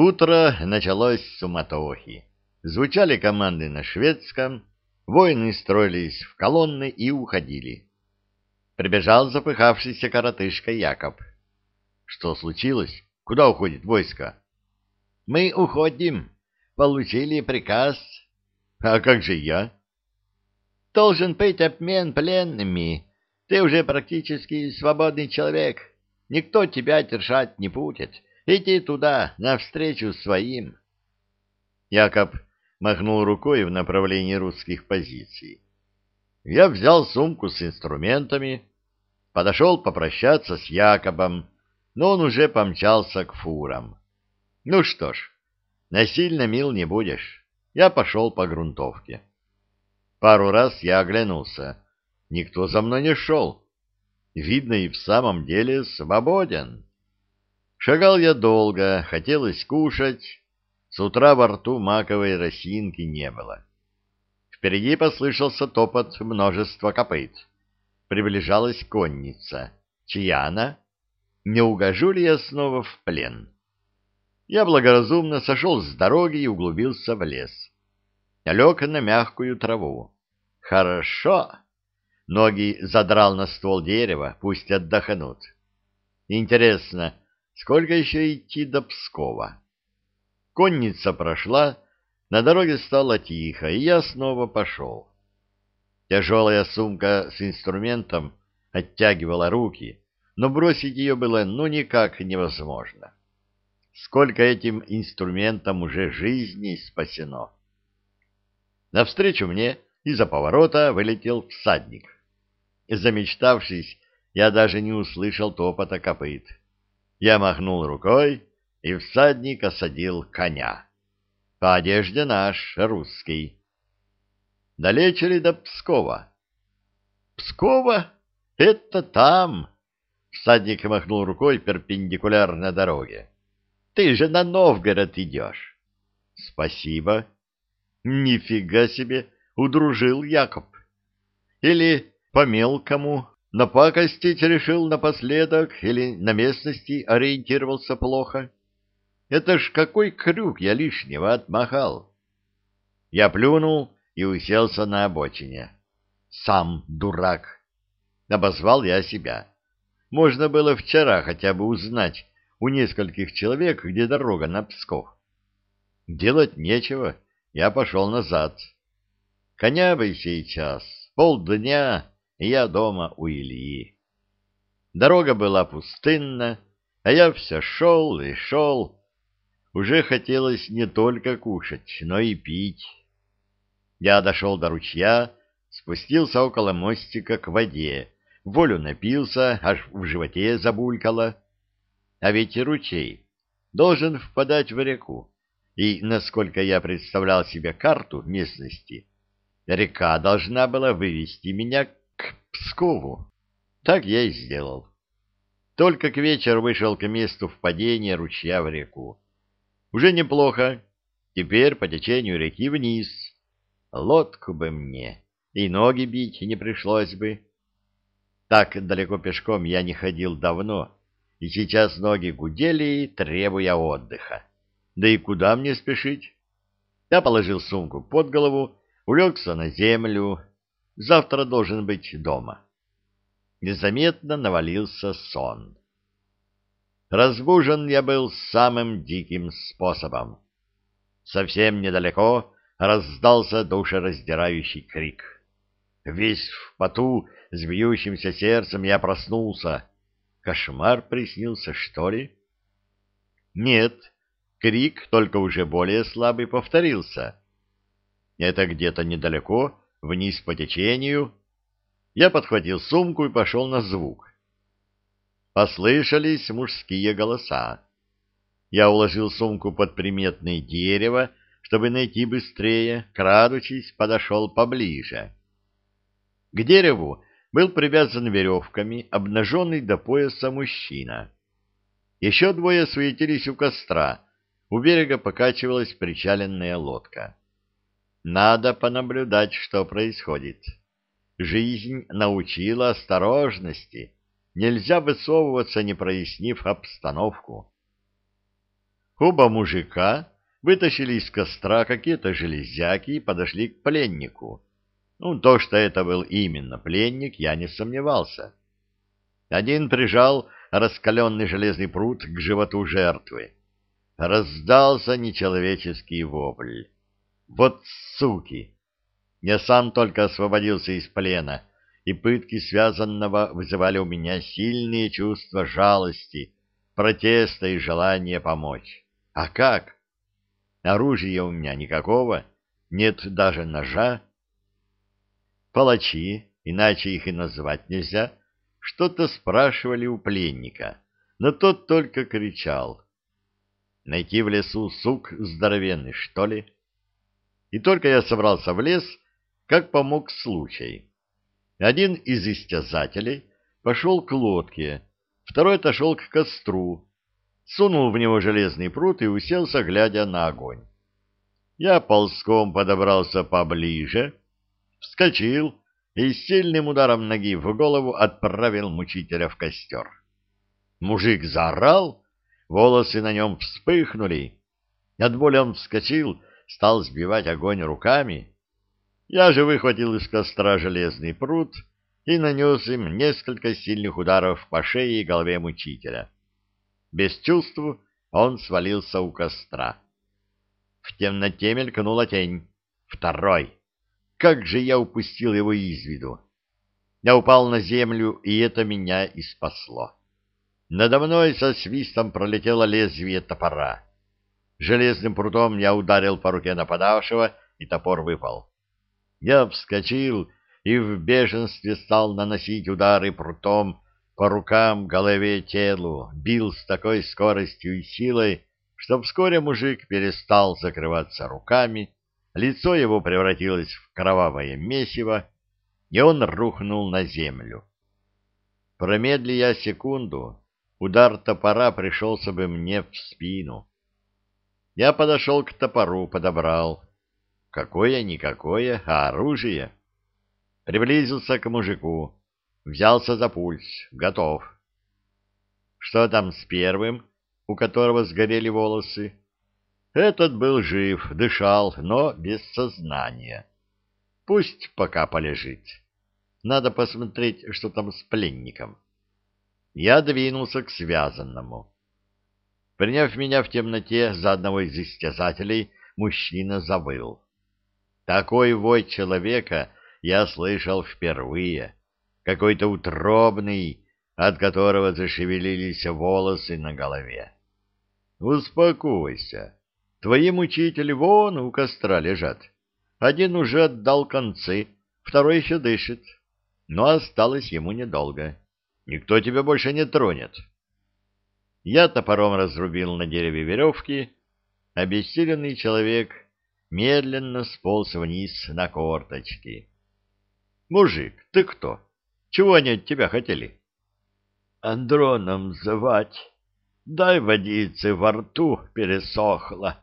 Утро началось с суматохи. Звучали команды на шведском, воины строились в колонны и уходили. Прибежал запыхавшийся коротышка Якоб. Что случилось? Куда уходит войско? Мы уходим. Получили приказ. А как же я? Должен быть обмен пленными. Ты уже практически свободный человек. Никто тебя держать не будет. Иди туда, навстречу своим. Якоб махнул рукой в направлении русских позиций. Я взял сумку с инструментами, подошел попрощаться с Якобом, но он уже помчался к фурам. Ну что ж, насильно мил не будешь. Я пошел по грунтовке. Пару раз я оглянулся. Никто за мной не шел. Видно, и в самом деле свободен. Шагал я долго, хотелось кушать. С утра во рту маковой росинки не было. Впереди послышался топот множества копыт. Приближалась конница. Чья она? Не угожу ли я снова в плен? Я благоразумно сошел с дороги и углубился в лес. Лег на мягкую траву. Хорошо. Ноги задрал на ствол дерева, пусть отдохнут. Интересно, Сколько еще идти до Пскова? Конница прошла, на дороге стало тихо, и я снова пошел. Тяжелая сумка с инструментом оттягивала руки, но бросить ее было ну никак невозможно. Сколько этим инструментом уже жизней спасено. Навстречу мне из-за поворота вылетел всадник. Замечтавшись, я даже не услышал топота копыт. Я махнул рукой, и всадник осадил коня. По одежде наш, русский. Далече ли до Пскова? Пскова? Это там. Всадник махнул рукой перпендикулярно дороге. Ты же на Новгород идешь. Спасибо. Нифига себе, удружил Якоб. Или по-мелкому Напакостить решил напоследок или на местности ориентировался плохо? Это ж какой крюк я лишнего отмахал. Я плюнул и уселся на обочине. Сам дурак. Обозвал я себя. Можно было вчера хотя бы узнать у нескольких человек, где дорога на Псков. Делать нечего, я пошел назад. Коня бы сейчас, полдня я дома у Ильи. Дорога была пустынна, а я все шел и шел. Уже хотелось не только кушать, но и пить. Я дошел до ручья, спустился около мостика к воде, волю напился, аж в животе забулькало. А ведь ручей должен впадать в реку, и, насколько я представлял себе карту местности, река должна была вывести меня Пскову. Так я и сделал. Только к вечеру вышел к месту впадения ручья в реку. Уже неплохо. Теперь по течению реки вниз. Лодку бы мне, и ноги бить не пришлось бы. Так далеко пешком я не ходил давно, и сейчас ноги гудели, требуя отдыха. Да и куда мне спешить? Я положил сумку под голову, улегся на землю, Завтра должен быть дома. Незаметно навалился сон. Разбужен я был самым диким способом. Совсем недалеко раздался душераздирающий крик. Весь в поту, с бьющимся сердцем я проснулся. Кошмар приснился, что ли? Нет, крик, только уже более слабый, повторился. Это где-то недалеко вниз по течению. Я подхватил сумку и пошел на звук. Послышались мужские голоса. Я уложил сумку под приметное дерево, чтобы найти быстрее, крадучись, подошел поближе. К дереву был привязан веревками обнаженный до пояса мужчина. Еще двое суетились у костра, у берега покачивалась причаленная лодка. Надо понаблюдать, что происходит. Жизнь научила осторожности. Нельзя высовываться, не прояснив обстановку. Оба мужика вытащили из костра какие-то железяки и подошли к пленнику. Ну, то, что это был именно пленник, я не сомневался. Один прижал раскаленный железный пруд к животу жертвы. Раздался нечеловеческий вопль. Вот суки! Я сам только освободился из плена, и пытки связанного вызывали у меня сильные чувства жалости, протеста и желания помочь. А как? Оружия у меня никакого, нет даже ножа. Палачи, иначе их и назвать нельзя, что-то спрашивали у пленника, но тот только кричал. Найти в лесу сук здоровенный, что ли? И только я собрался в лес, как помог случай. Один из истязателей пошел к лодке, второй отошел к костру, сунул в него железный пруд и уселся, глядя на огонь. Я ползком подобрался поближе, вскочил и сильным ударом ноги в голову отправил мучителя в костер. Мужик заорал, волосы на нем вспыхнули. От боли он вскочил, стал сбивать огонь руками. Я же выхватил из костра железный пруд и нанес им несколько сильных ударов по шее и голове мучителя. Без чувств он свалился у костра. В темноте мелькнула тень. Второй. Как же я упустил его из виду! Я упал на землю, и это меня и спасло. Надо мной со свистом пролетело лезвие топора. Железным прутом я ударил по руке нападавшего, и топор выпал. Я вскочил и в бешенстве стал наносить удары прутом по рукам, голове, телу, бил с такой скоростью и силой, что вскоре мужик перестал закрываться руками, лицо его превратилось в кровавое месиво, и он рухнул на землю. Промедли я секунду, удар топора пришелся бы мне в спину. Я подошел к топору, подобрал. Какое-никакое, а оружие. Приблизился к мужику. Взялся за пульс. Готов. Что там с первым, у которого сгорели волосы? Этот был жив, дышал, но без сознания. Пусть пока полежит. Надо посмотреть, что там с пленником. Я двинулся к связанному. Приняв меня в темноте за одного из истязателей, мужчина завыл. Такой вой человека я слышал впервые какой-то утробный, от которого зашевелились волосы на голове. Успокойся. Твои мучители вон у костра лежат. Один уже отдал концы, второй еще дышит. Но осталось ему недолго. Никто тебя больше не тронет. Я топором разрубил на дереве веревки. Обессиленный человек медленно сполз вниз на корточки. — Мужик, ты кто? Чего они от тебя хотели? — Андроном звать. Дай водицы во рту пересохло.